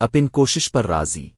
اپن کوشش پر راضی۔